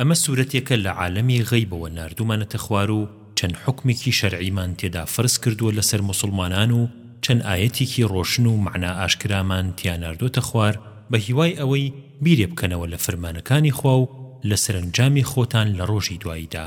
ئەمە سورەتێکە لە عالەمی غەیبەوە ناردوومانەتە خوار و چەند حوکمێکی شەرعیمان تێدا فەرز کردووە لەسەر موسوڵمانان و چەند ئایەتێکی ڕۆشن و مەعنا ئاشکرامان تیا ناردۆتە خوار بە هیوای ئەوەی بیرێ بکەنەوە لە فرمانەکانی خوا و لە سەرەنجامی خۆتان لە ڕۆژی دواییدا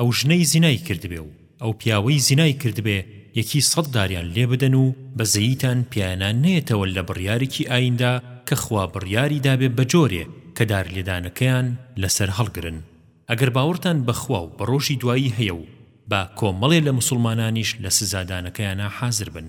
ئەو ژنەی زینای کردبێ و ئەو پیاوەی زینای کردبێ یەکی سەد داریان لێ بدەن و بەزەییتان پیانا نەیەتەوە لە بڕیارێکی ئاییندا کە خوا بڕیاری دابێ بە جۆرێ کە دار لێدانەکەیان لە سەر هەڵگرن ئەگەر باوەڕتان بە خوا و بە ڕۆژی دوایی هەیە و با کۆمەڵێ لە موسوڵمانانیش لە سزادانەکەیانا حازر بن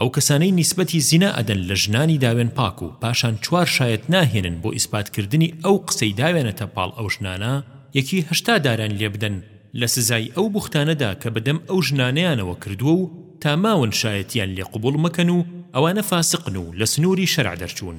ئەو کەسانەی نیسبەتی زینا ئەدەن لە ژنانی داوێن پاک و پاشان چوار شایەت ناهێنن بۆ ئیسبات کردنی ئەو قسەی داوێنەتە پاڵ ئەو ژنانە یەکی هەشتا داریان لێ بدەن لە سزای ئەو بوختانەدا کە بەدەم ئەو ژنانەیانەوە کردووە و تا ماون شایەتیان لێ قبوڵ مەکەن و ئەوانە فاسقن و لە سنووری شەرع دەرچوون.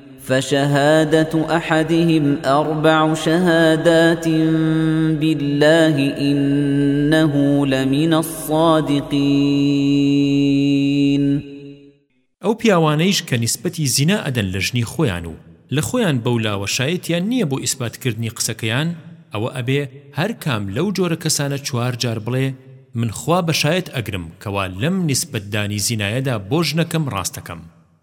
فشهادة أحدهم أربع شهادات بالله إنه لمن الصادقين ئەو پیاوانەیش کە نیسبەتی زینا ئەدەن لە ژنی خۆیان و لە خۆیان بەو لاوە شایەتیان نییە بۆ ئیسبات کردنی قسەکەیان ئەوە ئەبێ هەر کام لەو جۆرە کەسانە چوار جار بڵێ من خوا بە شایەت ئەگرم کەوا لەم نیسبەت دانی زینایەدا بۆ ژنەکەم ڕاستەکەم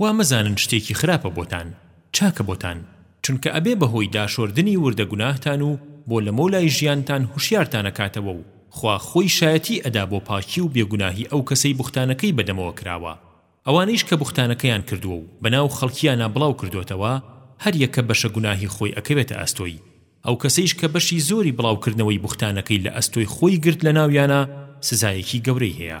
وا مەزانن شتێکی خراپە بۆتان چاکە بۆتان چونکە ئەبێ بەهۆی داشۆردنی وردە گوناهتان و بۆ لەمەولای ژیانتان هوشیارتان ئەکاتەوە و خوا خۆی شایەتی ئەدا بۆ پاکی و بێگوناهی ئەو کەسەی بوختانەکەی بەدەمەوە کراوە ئەوانەیش کە بوختانەکەیان کردووە و بەناو خەڵکیانا بڵاو کردۆتەوە هەر یەکە بەشە گوناهی خۆی ئەکەوێتە ئەستۆی ئەو کەسەیش کە بەشی زۆری بڵاوکردنەوەی بوختانەکەی لە ئەستۆی خۆی گرت لەناویانا سزایەکی گەورەی هەیە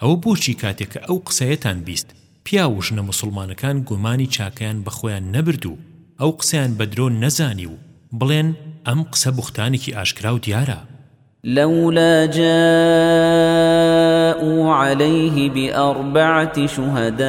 ئەوە بۆچی کاتێ کە ئەو قسەیەتان بیست پیاو و ژنە موسوڵمانەکان گۆمانی چاکەیان بە خۆیان نەبرد و ئەو قسەیان بە درۆ نەزانی و بڵێن ئەم قسە بوختانێکی ئاشکرا و دیارە؟ لولا جاءو علیه باربعة شهداء.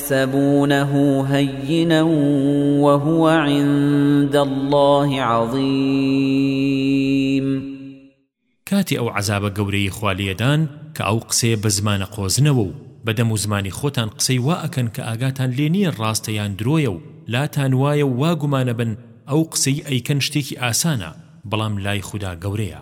وَتَحْسَبُونَهُ هَيِّنًا وَهُوَ عِندَ اللَّهِ عَظِيمٌ کاتی ئەو عەزابە گەورەیەی خوا لێدان کە ئەو قسەیە بە زمانە قۆزنەوە و بە دەم و زمانی خۆتان قسەی وا ئەکەن کە ئاگاتان لێ نییە ڕاستە یان درۆیە و لاتان وایە و وا گومانە بن ئەو قسەی ئەیکەن شتێکی ئاسانە بەڵام لای خودا گەورەیە.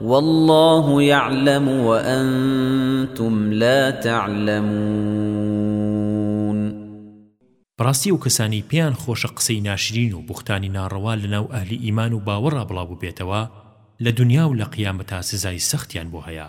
واللە یعلم وانتم لا تعلمون بەڕاستی ئەو کەسانەی پێیان خۆشە قسەی ناشرین و بوختانی ناڕەوا لەناو ئەهلی ئیمان و باوەڕا بڵاو ببێتەوە لە دونیا و لە قیامەتا سزای سەختیان بۆ هەیە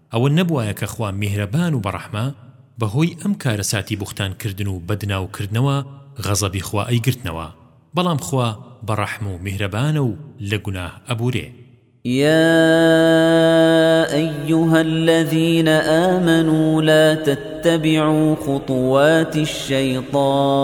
ئەوە نەبوایە کە خوا میهرەبان و بەڕەحمە بەهۆی ئەم کارەساتی بوختان کردن و بەدناو کردنەوە غەزەبی خوا ئەیگرتنەوە بەڵام خوا بەڕەحم و میهرەبانە و لە گوناه ئەبورێ. يا أيها الذين آمنوا لا تتبعوا خطوات الشيطان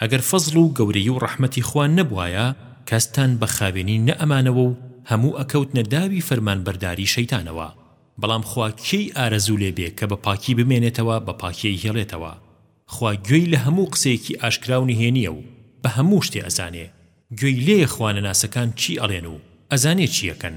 ئەگەر فەزڵ و گەورەی و ڕەحمەتی خوا نەبوایە کەستان بە خاوێنی نەئەمانەوە و هەموو ئەکەوتنە داوی فەرمانبەرداری شەیتانەوە بەڵام خوا کێی ئارەزوو لێ بێ کە بە پاکی بمێنێتەوە بە پاکی ئەیهێڵێتەوە خوا گوێی لە هەموو قسەیەکی ئاشکرا و نهێنیە و بە هەموو شتێ ئەزانێ گوێی لێیە خوانەناسەکان چی ئەڵێن و ئەزانێ چی ئەکەن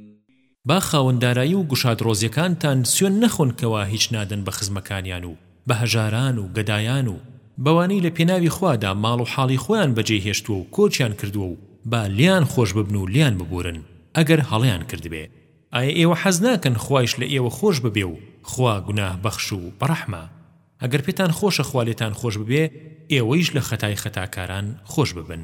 با خاوەن دارایی و گوشادڕۆزیەکانتان سوێن نەخۆن کەوا هیچ نادەن بە خزمەکانیان و بە هەژاران و گەدایان و بەوانەی لە پێناوی خوادا ماڵ و حاڵی خۆیان بەجێ هێشتووە و کۆچیان کردووە و با لێیان خۆش ببن و لێیان ببورن ئەگەر هەڵەیان کردبێ. ئایا ئێوە حەز ناکەن خوایش لە ئێوە خۆش ببێ و خوا گوناه بەخش و بەڕەحمە؟ ئەگەر پێتان خۆشە خوا لێتان خۆش ببێ ئێوەیش لە خەتای خەتاکاران خۆش ببن.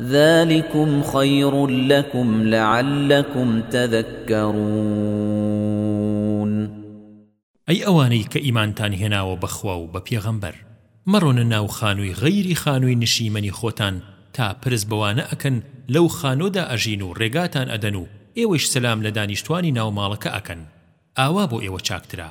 ذلکم خیر لکم لعلکم تذکرون ئەی ئەوانەی کە ئیمانتان هێناوە بە خوا و بە پێغەمبەر مەڕۆنە ناو خانووی غەیری خانووی نشیمەنی خۆتان تا پرس بەوانە ئەکەن لەو خانووەدا ئەژین و ڕێگاتان ئەدەن و ئێوەیش سەلام لە دانیشتوانی ناو ماڵەکە ئەکەن ئاوا بۆ ئێوە چاکترە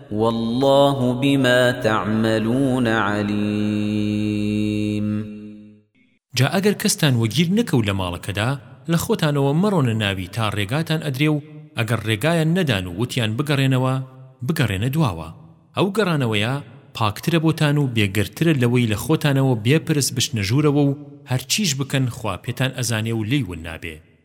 واللە بما تعملون علیم جا ئەگەر کەستان وەگیر نەکەو لە ماڵەکەدا لە خۆتانەوە مەڕۆنە ناوی تا ڕێگاتان ئەدرێ و ئەگەر ڕێگایان نەدان و وتیان بگەڕێنەوە بگەڕێنە دواوە ئەو گەڕانەوەیە پاکترە بۆتان و بێگەردترە لەوەی لە خۆتانەوە بێ پرس بچنە ژوورەوە و هەرچیش بکەن خوا پێتان ئەزانێ و لێی ون نابێ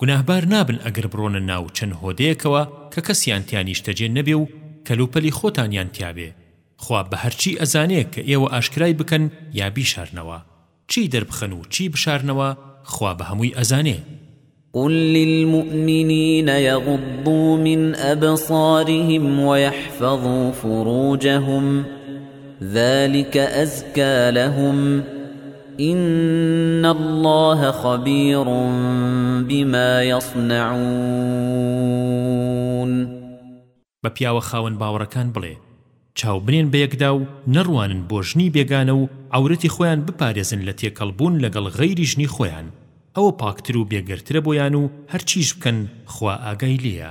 گوناهبار نابن ئەگەر بڕۆنە ناو چەند هۆدەیەکەوە کە کەسیان تیا نیشتەجێ نەبێ و کەلوپەلی خۆتانیان تیا بێ خوا بە هەرچی ئەزانێ کە ئێوە ئاشکرای بکەن یا بیشارنەوە چی دەربخەن و چی بشارنەوە خوا بە هەمووی ئەزانێ قل للمؤمنين يغضوا من أبصارهم ويحفظوا فروجهم ذلك أزكى لهم ان اللە خبیر بما یصنعون بە پیاوە خاوەن باوەڕەکان بڵێ چاو بنێن بە یەکدا و نەڕوانن بۆ ژنی بێگانە و عەورەتی خۆیان بپارێزن لە تێکەڵ بوون لەگەڵ غەیری ژنی خۆیان ئەوە پاکتر و بێگەرترە بۆیان و هەرچیش بکەن خوا ئاگای لێیە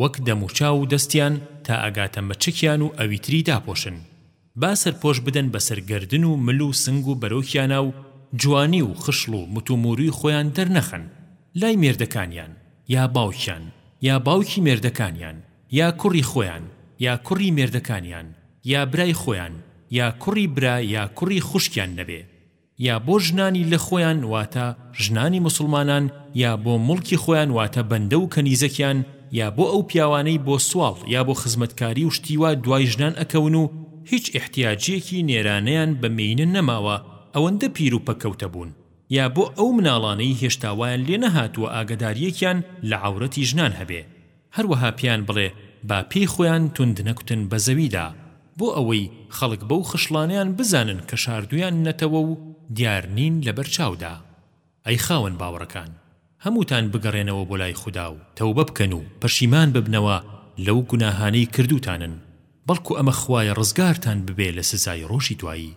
وەک دەموچاو و دەستیان تا ئەگاتە مەچەکیان و ئەویتری داپۆشن با سەرپۆش بدەن بەسەر گەردن و مل و سنگ و بەرۆکیانا و جوانی و خشڵ و متوموروی خۆیان دەرنەخەن لای مێردەکانیان یا باوکیان یا باوکی مێردەکانیان یا کوڕی خۆیان یا کوڕی مێردەکانیان یا برای خۆیان یا کوڕی برا یا کوڕی خوشکیان نەبێ یا بۆ ژنانی لە خۆیان واتە ژنانی موسڵمانان یا بۆ موڵکی خۆیان واتە بەندە و کەنیزەکیان یا بۆ ئەو پیاوانەی بۆ سواڵ یا بۆ خزمەتکاری و شتی وا دوای ژنان ئەکەون و هیچ ئیحتیاجیەکی نێرانەیان بە مێینە نەماوە ئەوەندە پیر و پەککەوتە بوون یا بۆ ئەو مناڵانەی هێشتا وایان لێ نەهاتووە ئاگەداریەکیان لە عەورەتی ژنان هەبێ هەروەها پێیان بڵێ با پێی خۆیان توند نەکوتن بە زەویدا، بۆ ئەوەی خەڵک بەو خشڵانەیان بزانن کە شاردوویاننەتەوە و دیار نین لە بەرچاودا. ئەی خاوەن باوەڕەکان! هەمووتان بگەڕێنەوە بۆ لای خودا و، تەوبە بکەن و پەشیمان ببنەوە لەو گوناهانەی کردووتانن، بەڵکو ئەمە خوایە ڕزگارتان ببێ لە سزای ڕۆژی دوایی.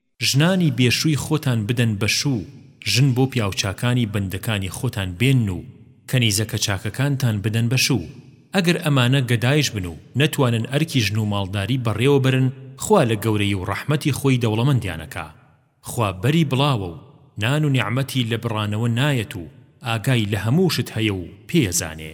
ژنانی بێ شووی خۆتان بدەن بە شوو، ژن بۆ پیاوچاکانی بەندەکانی خۆتان بێنن و کەنیزەکە چاکەکانتان بدەن بە شوو. ئەگەر ئەمانە گەدایش بن و نەتوانن ئەرکی ژن و ماڵداری بەڕێوە بەرن، خوا لە گەورەیی و ڕەحمەتی خۆی دەوڵەمەندیان ئەکا. خوا بەری بڵاوە و نان و نیعمەتی لە بڕانەوە نایەت و ئاگای لە هەموو شت هەیە و پێیەزانێ.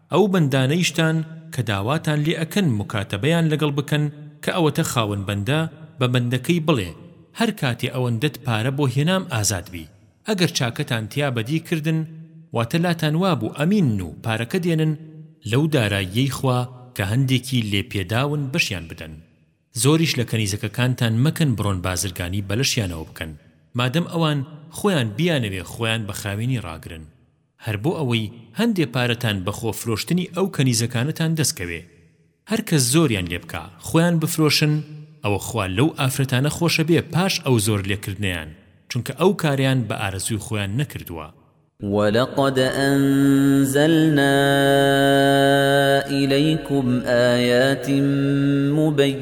ئەو بەندانەیشتان کە داواتان لێ ئەکەن موکاتەبەیان لەگەڵ بکەن کە ئەوەتە خاوەن بەندە بە بەندەکەی بڵێ هەر کاتێ ئەوەندەت پارە بۆ هێنام ئازاد بی ئەگەر چاکەتان تیا بەدی کردن واتە لاتان وابوو ئەمینن و پارەکە دێنن لەو داراییەی خوا کە هەندێکی لێ پێداون بەشیان بدەن زۆریش لە کەنیزەکەکانتان مەکەن بڕۆن بازرگانی بەلەشیانەوە بکەن مادەم ئەوان خۆیان بیانەوێ خۆیان بە خاوێنی ڕاگرن. هەر بۆ ئەوەی هەندێ پارەتان بە خۆ فرۆشتنی ئەو کەنیزەکانەتان دەست کەوێ هەر کەس زۆریان لێ بکا خۆیان بفرۆشن ئەوە خوا لەو ئافرەتانە خۆشە بێ پاش ئەو زۆر لێ کردنەیان چونکە ئەو کارەیان بە ئارەزووی خۆیان نەکردووە. ولقد أنزلنا إليكم آيات مبينات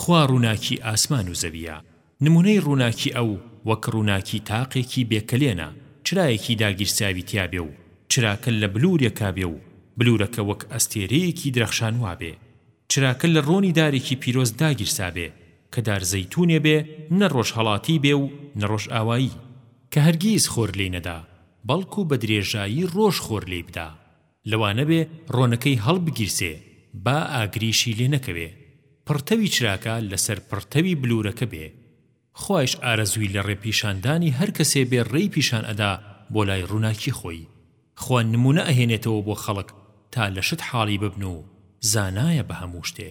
خوا ڕووناکی ئاسمان و زەوییە، نموونەی ڕووناکی ئەو وەک ڕووناکی تاقێکی بێ کەلێنە چرایەکی داگیرساوی تیا بێ و چراکە لە بلوورێکا بێ و بلوورەکە وەک ئەستێرەیەکی درەخشان وابێ چراکە لە ڕۆنی دارێکی پیرۆز داگیرسا بێ کە دار زەیتوونێ بێ نە ڕۆژهەڵاتی بێ و نە ڕۆژئاوایی کە هەرگیز خۆر لێی نەدا بەڵکوو بە درێژایی ڕۆژ خۆر لێی بدا لەوانەبێ ڕۆنەکەی هەڵبگیرسێ با ئاگریشی لێ نەکەوێ پڕتەوی چراکە لەسەر پڕتەوی بلورەکە بێ خوایش ئارەزووی لە ڕێ پیشاندانی هەر کەسێ بێ ڕێی پیشان ئەدا بۆ لای ڕووناکی خۆی خوا نموونە ئەهێنێتەوە بۆ خەڵک تا لە شت حاڵی ببن و زانایە بە هەموو شتێ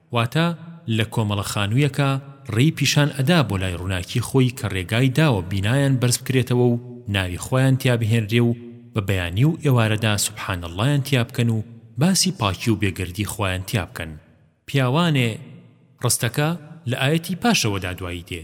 واتە لە کۆمەڵە خانویەکا ڕێی پیشان ئەدا بۆ لای ڕووناکی خۆی کە ڕێگای داوە بینایان بەرز بکرێتەوە و ناوی خۆیان تیا بهێنرێ و بە بەیانی و ئێوارەدا سبحان اللەیان تیا بکەن و باسی پاکی و بێگەردی خۆیان تیا بکەن پیاوانێ ڕستەکە لە ئایەتی پاشەوەدا دوایی دێ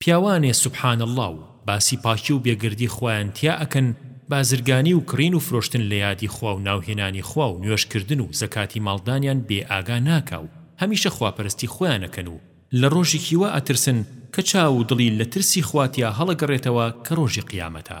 پیاوانێ سبحان اللە و باسی پاکی و بێگەردی خوایان تیا ئەکەن بازرگانی و کڕین و فرۆشتن لە یادی خوا و ناوهێنانی خوا و نوێژ کردن و زەکاتی ماڵدانیان بێ ئاگا ناکا و هەمیشە خواپەرستی خۆیان ئەکەن و لە ڕۆژێکی وا ئەترسن کە چاو و دڵی لە ترسی خوا تیا هەڵەگەڕێتەوە کە ڕۆژی قیامەتە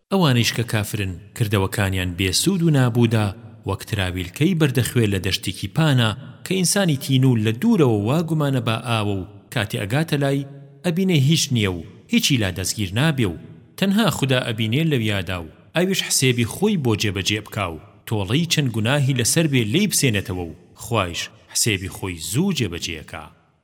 ئەوانەیش کە کافرن کردەوەکانیان بێ سوود و نابوودە وەک تراویلکەی بەردە خوێ لە دەشتیکی پانە کە ئینسانی تینوو لە دوورەوە وا گومانە با ئاوە و کاتێ ئەگاتە لای ئەبینێ هیچ نیە و هیچی لا دەسگیر نابێ و تەنها خودا ئەبینێ لەویادا و ئەویش حسێبی خۆی بۆ جێ بەجێ بکا و تۆڵەی چەند گوناهی لەسەر بێ لێی بسێنێتەوە و خوایش حسێبی خۆی زوو جێ بەجێ ئەکا.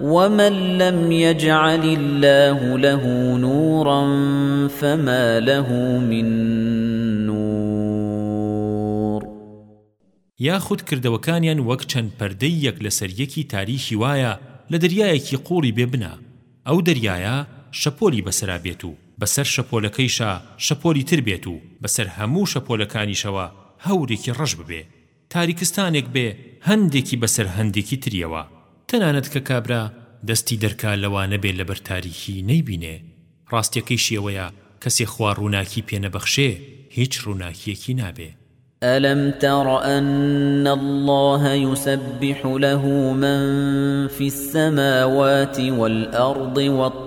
ومن لم یجعل اللە له نورا فما له من نور یاخود کردەوەکانیان وەک چەند پەردەی یەک لەسەر یەکی تاریکی وایە لە دەریایەکی قوڵی بێ بنە ئەو دەریایە شەپۆلی بەسەرا بێت و بەسەر شەپۆلەکەیشا شەپۆلی تر بێت و بەسەر هەموو شەپۆلەکانیشەوە هەورێکی ڕەش ببێ تاریکستانێک بێ هەندێکی بەسەر هەندێکی تریەوە تەنانەت کە کابرا دەستی دەرکا لەوانە بێ لەبەر تاریکی نەیبینێ ڕاستیەکەیشی ئەوەیە کەسێ خوا ڕووناکی پێ نەبەخشێ هیچ ڕووناکیەکی نابێ. ألم تر أن الله يسبح له من في السماوات والأرض والطير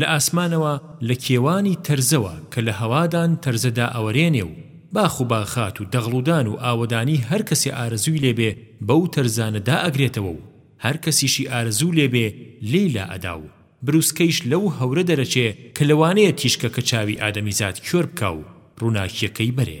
لە ئاسمانەوە لە کێوانی تەرزەوە کە لە هەوادان تەرزە دائەوەرێنێ و باخ و باخات و دەغڵودان و ئاوەدانی هەر کەسێ ئارەزووی لێ بێ بەو تەرزانە دائەگرێتەوە و هەر کەسیشی ئارەزوو لێ بێ لێی لا ئەدا و بروسکەیش لەو هەورە دەرەچێ کە لەوانەیە تیشکەکە چاوی ئادەمیزاد کێۆر بکا و ڕووناکییەکەی بەرێ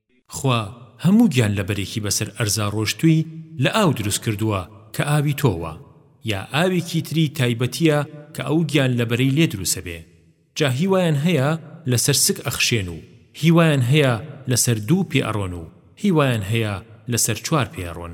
خوا هەموو گیانلەبەرێکی بەسەر ئەرزا ڕۆشتووی لە ئاو دروست کردووە کە ئاوی تۆوە یا ئاوێکی تری تایبەتیە کە ئەو گیانلەبەرەی لێ دروسە بێ جا هیوایان هەیە لەسەر سک ئەخشێن و هیوایان هەیە لەسەر دوو پێ ئەڕۆن و هیوایان هەیە لەسەر چوار پێ ئەڕۆن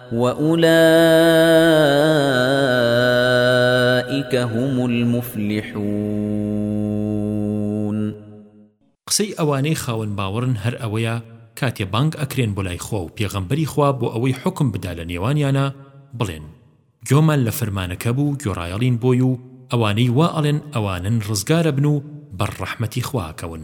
وأولئک هم المفلحون قسەی ئەوانەی خاوەن باوەڕن هەر ئەوەیە کاتێ بانگ ئەکرێن بۆ لای خوا و پێغەمبەری خوا بۆ ئەوەی حوکم بدا لە نێوانیانا بڵێن گۆمان لە فەرمانەکە بوو گۆڕایەڵین بۆی و ئەوانەی وا ئەڵێن ئەوانن ڕزگارەبن و بەر ڕەحمەتی خوا ئەکەون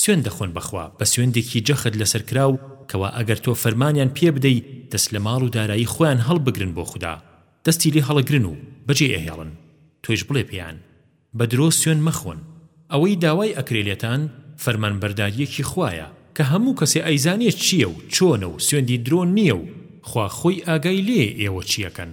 سوێند دەخۆن بەخوا بە سوێندێکی جەخت لەسەر کراو کەوا ئەگەر تۆ فەرمانیان پێ بدەی دەست لە ماڵ و دارایی خۆیان هەڵبگرن بۆ خودا دەستی لێ هەڵەگرن و بەجێ ئەهێڵن تۆیش بڵێ پێیان بە درۆ سوێن مەخۆن ئەوەی داوای ئەکرێ لێتان فەرمانبەرداریەکی خوایە کە هەموو کەسێ ئەیزانێ چیە و چۆنە و سوێندی درۆ نیە و خوا خۆی ئاگای لێیە ئێوە چی ئەکەن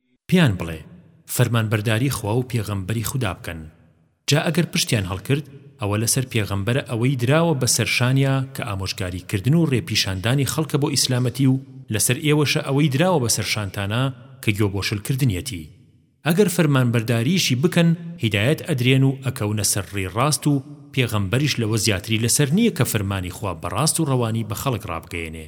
پێیان بڵێ، فەرمانبەرداری خوا و پێغەمبەری خودا بکەن، جا ئەگەر پشتیان هەڵکرد، ئەوە لەسەر پێغەمبەرە ئەوەی دراوە بەسەر شانیا کە ئامۆژگاری کردن و ڕێ پیشاندانی خەڵکە بۆ ئیسلامەتی و لەسەر ئێوەشە ئەوەی دراوە بەسەر شانتانا کە گوێ بۆ شل کردنیەتی ئەگەر فەرمانبەرداریشی بکەن هیدایەت ئەدرێن و ئەکەونە سەر ڕێی ڕاست و پێغەمبەریش لەوە زیاتری لەسەر نیە کە فەرمانی خوا بەڕاست و ڕەوانی بە خەڵک ڕابگەیەنێ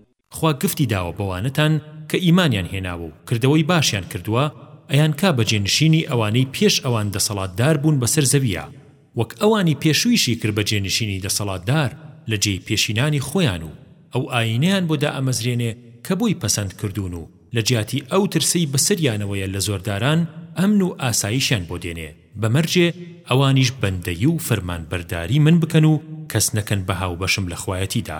خوا گفتی داوە بەوانەتان کە ئیمانیان هێناوە و کردەوەی باشیان کردووە ئەیانکا بە جێنشینی ئەوانەی پێش ئەوان دەسەڵاتدار بوون بەسەر زەوییا وەک ئەوانی پێشوویشی کرد بە جێنشینی دەسەڵاتدار لە جێی پێشینانی خۆیان و ئەو ئایینەیان بۆ دائەمەزرێنێ کە بۆی پەسەند کردوون و لە جیاتی ئەو ترسەی بەسەریانەوەیە لە زۆرداران ئەمن و ئاسایشیان بۆ دێنێ بە مەرجێ ئەوانیش بەندەیی و فەرمانبەرداری من بکەن و کەس نەکەن بە هاوبەشم لە خوایەتیدا.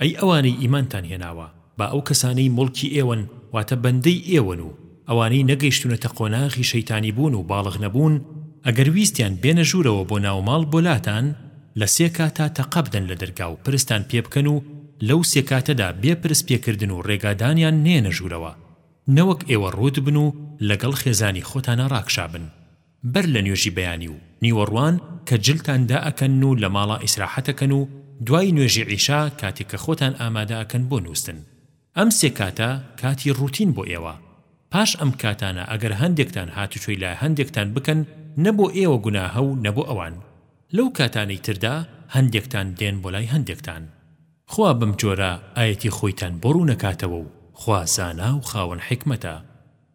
ئەی ئەوانەی ئیمانتان هێناوە، با ئەو کەسانەی موڵکی ئێوەن، واتە بەندەی ئێوەن و ئەوانەی نەگەیشتوونەتە قۆناغی شەیتانیبوون و باڵغ نەبوون، ئەگەر ویستیان بێنە ژوورەوە بۆ ناو ماڵ بۆ لاتان، لە سێ کاتا تەقە بدەن لە دەرگا و پرستان پێ بکەن و لەو سێ کاتەدا بێ پرس پێ کردن و ڕێگادانیان نێنە ژوورەوە، نەوەک ئێوە ڕووت بن و لەگەڵ خێزانی خۆتانا ڕاکشابن. بەر لە نوێژی بەیانی و نیوەڕوان کە جلتان دائەکەن و لە ماڵا ئیسراحەت ئەکەن و دوای نوێژی عیشا کاتێک کە خۆتان ئامادە ئەکەن بۆ نووستن ئەم سێ کاتە کاتی ڕوتین بۆ ئێوە پاش ئەم کاتانە ئەگەر هەندێکتان هاتوچۆی لای هەندێکتان بکەن نە بۆ ئێوە گوناهە و نە بۆ ئەوان لەو کاتانەی تردا هەندێکتان دێن بۆ لای هەندێکتان خوا بەم جۆرە ئایەتی خۆیتان بۆ ڕوونەکاتەوە و خوا زانا و خاوەن حیکمەتە.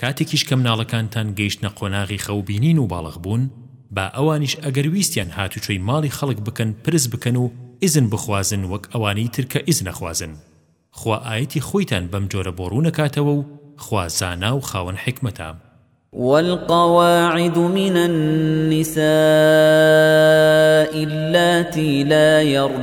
کاتێکیش کە مناڵەکانتان گەیشتنە قۆناغی خەو بینین و باڵغ بوون با ئەوانیش ئەگەر ویستیان هاتوچۆی ماڵی خەڵک بکەن پرس بکەن و ئیزن بخوازن وەک ئەوانەی تر کە ئیزن ئەخوازن خوا ئایەتی خۆیتان بەم جۆرە بۆ ڕوون ئەکاتەوە و خوا زانا و خاوەن حیکمەتە. والقواعد من النساء اللاتي لا يرجون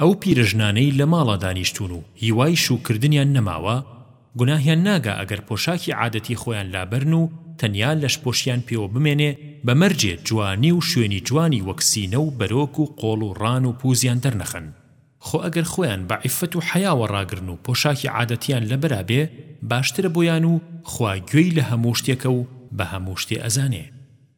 ئەو پیرەژنانەی لە ماڵا دانیشتوون و هیوای شووکردنیان نەماوە، گوناهیان ناگا ئەگەر پۆشاکی عادەتی خۆیان لابەرن و تەنیا لەشپۆشیان پێوە بمێنێ بە مەرجێ جوانی و شوێنی جوانی وەک سینە و بەرۆک و قۆڵ و ڕان و پووزیان دەرنەخەن. خۆ ئەگەر خۆیان بە عیففەت و حەیاوە ڕاگرن و پۆشاکی عادەتیان لەبەرا بێ باشترە بۆیان و خوا گوێی لە هەموو شتێکە و بە هەموو شتێ ئەزانێ.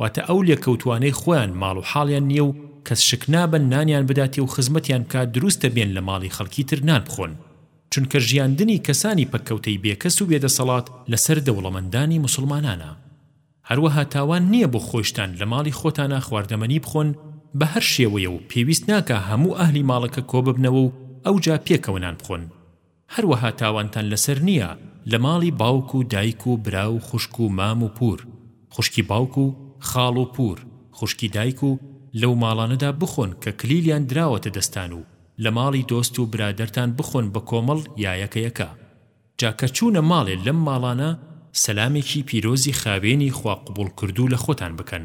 واتە ئەو لێکەوتوانەی خۆیان ماڵ و حاڵیان نیە و کەس شک نابەن نانیان بداتێ و خزمەتیان بکا دروستە بێن لە ماڵی خەڵکی تر نان بخۆن چونکە ژیاندنی کەسانی پەککەوتەی بێکەس و بێدەسەڵات لەسەر دەوڵەمەندانی موسڵمانانە هەروەها تاوان نیە بۆ خۆیشتان لە ماڵی خۆتانا خواردەمەنی بخۆن بە هەر شێوەیە و پێویست ناکا هەموو ئەهلی ماڵەکە کۆببنەوە و ئەوجا پێکەوە نان بخۆن هەروەها تاوانتان لەسەر نییە لە ماڵی باوک و دایک و برا و خوشک و مام و پوور خوشکی باوک و خاڵ و پوور خوشکی دایک و لەو ماڵانەدا بخۆن کە کلیلیان دراوەتە دەستان و لە ماڵی دۆست و برادەرتان بخۆن بە کۆمەڵ یا یەکە یەکە جا کە چوونە ماڵێ لەم ماڵانە سەلامێکی پیرۆزی خاوێنی خوا قبوڵکردوو لە خۆتان بکەن.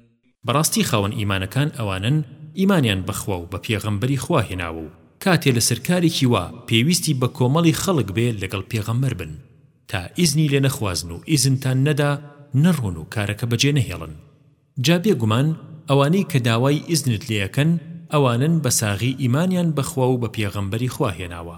بەڕاستی خاوەن ئیمانەکان ئەوانەن ئیمانیان بەخوا و بە پێغەمبەری خوا هێناوە و کاتێ لەسەر کارێکی وا پێویستی بە کۆمەڵی خەڵک بێ لەگەڵ پێغەمبەر بن تا ئیزنی لێ نەخوازن و ئیزنتان نەدا نەڕۆن و کارەکە بەجێ نەهێڵن جا بێ گومان ئەوانەی کە داوای ئیزنت لێ ئەکەن ئەوانەن بە ساغی ئیمانیان بەخوا و بە پێغەمبەری خوا هێناوە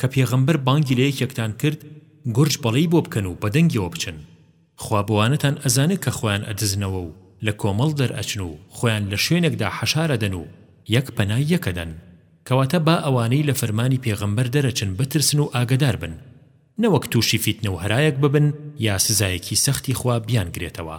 کە پێغەمبەر بانگی لە یەکێکتان کرد گورج بەڵێی بۆ بکەن و بە دەنگیەوە بچن خوا بوانەتان ئەزانێ کە خۆیان ئەدزنەوە و لە کۆمەڵ دەرئەچن و خۆیان لە شوێنێکدا حەشار ئەدەن و یەک پەنای یەک ئەدەن کەواتە با ئەوانەی لە فەرمانی پێغەمبەر دەرئەچن بترسن و ئاگەدار بن نەوەک تووشی فیتنە و هەرایەک ببن یا سزایەکی سەختی خوا بیانگرێتەوە.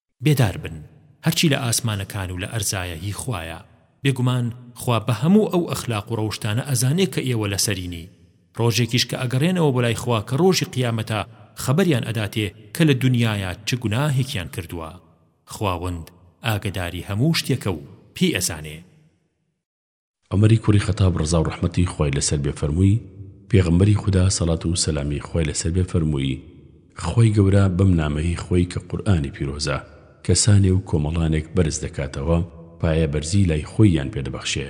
بێدار بن، هەرچی لە ئاسمانەکان و لە ئەرزایە هی خوایە، بێگومان خوا بە هەموو ئەو ئەخلاق و ڕەوشتانە ئەزانێ کە ئێوە لەسەرینی، ڕۆژێکیش کە ئەگەڕێنەوە بۆ لای خوا کە ڕۆژی قیامەتە خەبەریان ئەداتێ کە لە دونیایا چ گوناهێکیان کردووە، خواوەند ئاگەداری هەموو شتێکە و پێی ئەزانێ. عومەری کوڕی خەتاب ڕەزاو ڕەحمەتی خوای لەسەر بێ فەرمووی پێغەمبەری خودا سەڵات و سەلامی خوای لەسەر بێ فەرمووی خوای گەورە بەم نامەی خۆی کە قورئانی پیرۆزە کەسانێ و کۆمەڵانێک بەرز دەکاتەوە پایە بەرزی لای خۆییان پێ دەبەخشێ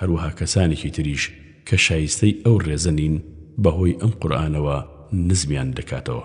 هەروەها کەسانێکی تریش کە شایستەی ئەو ڕێزە نین بەهۆی ئەم قورئانەوە نزمیان دەکاتەوە.